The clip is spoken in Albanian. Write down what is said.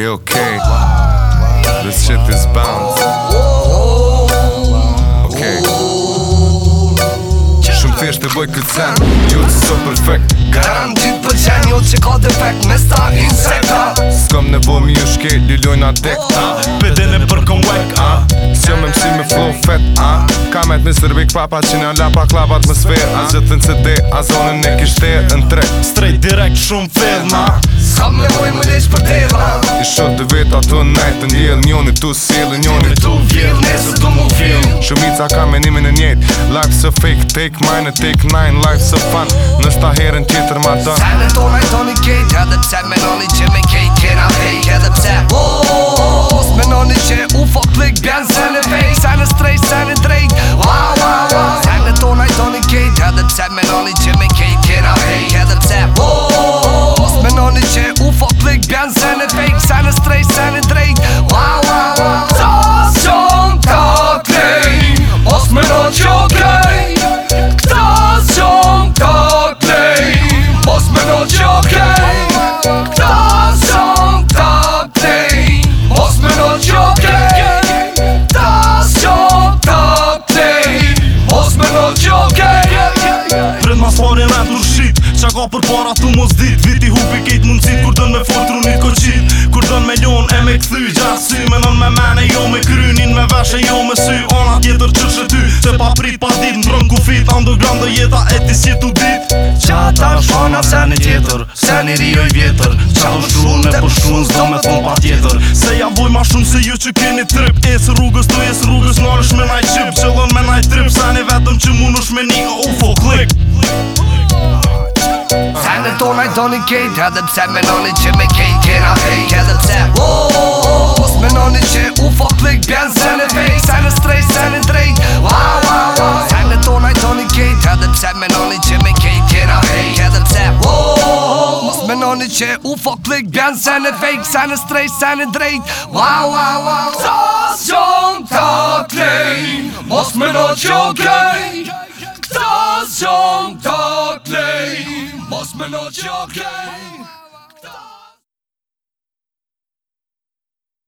real okay this shit is bounce Shumë të boj këtë sen Jo që so perfect Garam dy për qen Jo që ka defekt Me sta insekta S'kam nevo mi u shke Lilloj na dek ta Pede në për kom wek a S'jo me mësi me flow fat a Kamet me sërbik papa Që në lapa klav atmosfer A zëtën CD A zonën e kishte në tre Straight direct shumë fedh ma Kam me hoj më leqë për teba I shot dhe vetë ato nejtë të njëllë Njën i tu sëllë, n'joni i tu vjellë Nesë të mu vjellë Shumica ka me nimin e njëtë Life's a fake, take mine and take nine Life's a fun, nështë ta herën tjetër ma dënë Sajnë tonaj toni kejtë Edhe pse me noni që me kejtë kena hejtë Edhe pse, oh, oh, oh, oh, ka për para tu mos dit Viti hupi kejt mundësit Kur dën me fort runit ko qit Kur dën me njon e me këthy Gjatë sy me nën me mene jo me krynin me veshe jo me sy Ona tjetër që ty Se pa prit pa dit Në rëm ku fit Ando gram dhe jeta e ti si tu dit Qa ta është fana se një tjetër Se një rioj vjetër Qa u shruon me përshkruon po Zdo me thon pa tjetër Se ja voj ma shumë se ju që keni trip Esë rrugës të esë rrugës Në tona i thoni kejt Edhe pse menoni që me kejt kena hejt Edhe pse Os menoni që u fuck like bjen se në fejt Se në strejt, se në drejt Wa wa wa Se në tona i thoni kejt Edhe pse menoni që me kejt kena hejt Edhe pse Os menoni që u fuck like bjen se në fejt Se në strejt, se në drejt Wa wa wa But not your game